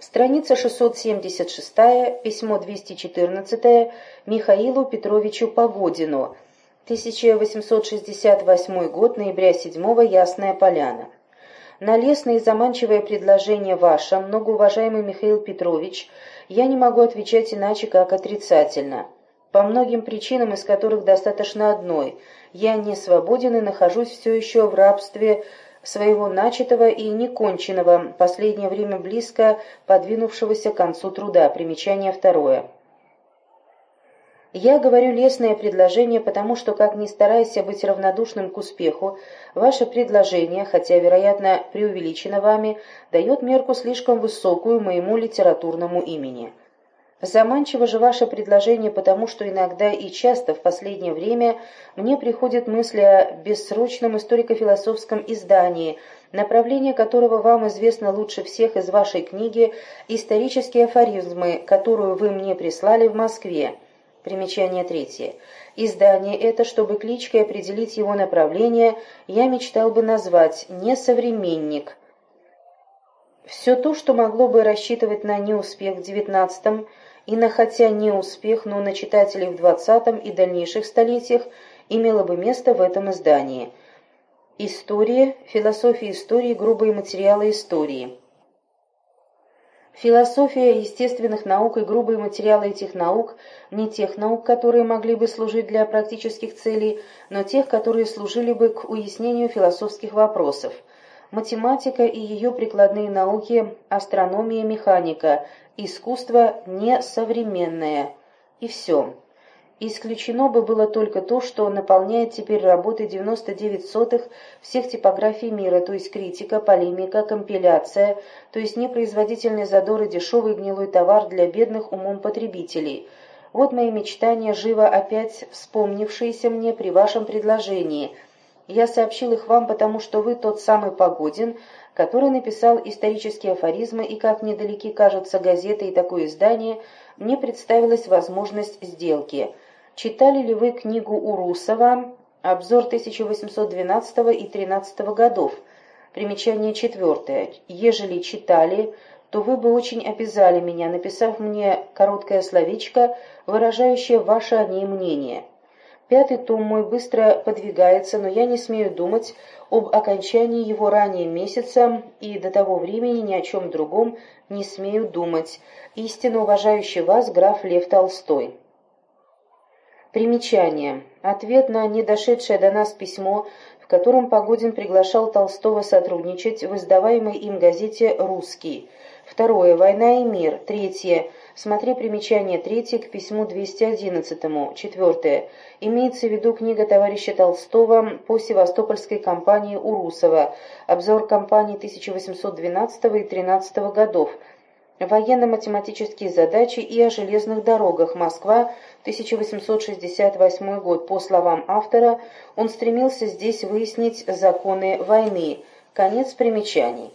Страница 676, письмо 214 Михаилу Петровичу Погодину, 1868 год, ноября 7 Ясная Поляна. На лестное и заманчивое предложение ваше, многоуважаемый Михаил Петрович, я не могу отвечать иначе, как отрицательно. По многим причинам, из которых достаточно одной, я не свободен и нахожусь все еще в рабстве своего начатого и неконченного, последнее время близко подвинувшегося к концу труда. Примечание второе. Я говорю лестное предложение, потому что, как ни стараясь быть равнодушным к успеху, ваше предложение, хотя, вероятно, преувеличено вами, дает мерку слишком высокую моему литературному имени. Заманчиво же ваше предложение, потому что иногда и часто в последнее время мне приходят мысли о бессрочном историко-философском издании, направление которого вам известно лучше всех из вашей книги «Исторические афоризмы», которую вы мне прислали в Москве. Примечание третье. Издание это, чтобы кличкой определить его направление, я мечтал бы назвать «Несовременник». Все то, что могло бы рассчитывать на неуспех в XIX и на хотя не успех, но на читателей в двадцатом и дальнейших столетиях имело бы место в этом издании. История, философия истории, грубые материалы истории. Философия естественных наук и грубые материалы этих наук, не тех наук, которые могли бы служить для практических целей, но тех, которые служили бы к уяснению философских вопросов. Математика и ее прикладные науки, астрономия, механика, искусство несовременное. И все. Исключено бы было только то, что наполняет теперь работы 99 сотых всех типографий мира, то есть критика, полемика, компиляция, то есть непроизводительный задор и дешевый гнилой товар для бедных умом потребителей. Вот мои мечтания, живо опять вспомнившиеся мне при вашем предложении. Я сообщил их вам, потому что вы тот самый Погодин, который написал исторические афоризмы, и, как недалеки кажется газета и такое издание, мне представилась возможность сделки. Читали ли вы книгу Урусова «Обзор 1812 и 13 годов»? Примечание четвертое. Ежели читали, то вы бы очень обязали меня, написав мне короткое словечко, выражающее ваше о ней мнение. Пятый том мой быстро подвигается, но я не смею думать об окончании его ранее месяца и до того времени ни о чем другом не смею думать. Истинно уважающий вас граф Лев Толстой. Примечание. Ответ на недошедшее до нас письмо, в котором Погодин приглашал Толстого сотрудничать в издаваемой им газете «Русский». Второе. «Война и мир». Третье. Смотри примечание третье к письму 211. Четвертое. Имеется в виду книга товарища Толстого по севастопольской кампании Урусова, обзор кампании 1812 и 13 годов, военно-математические задачи и о железных дорогах Москва, 1868 год. По словам автора, он стремился здесь выяснить законы войны. Конец примечаний.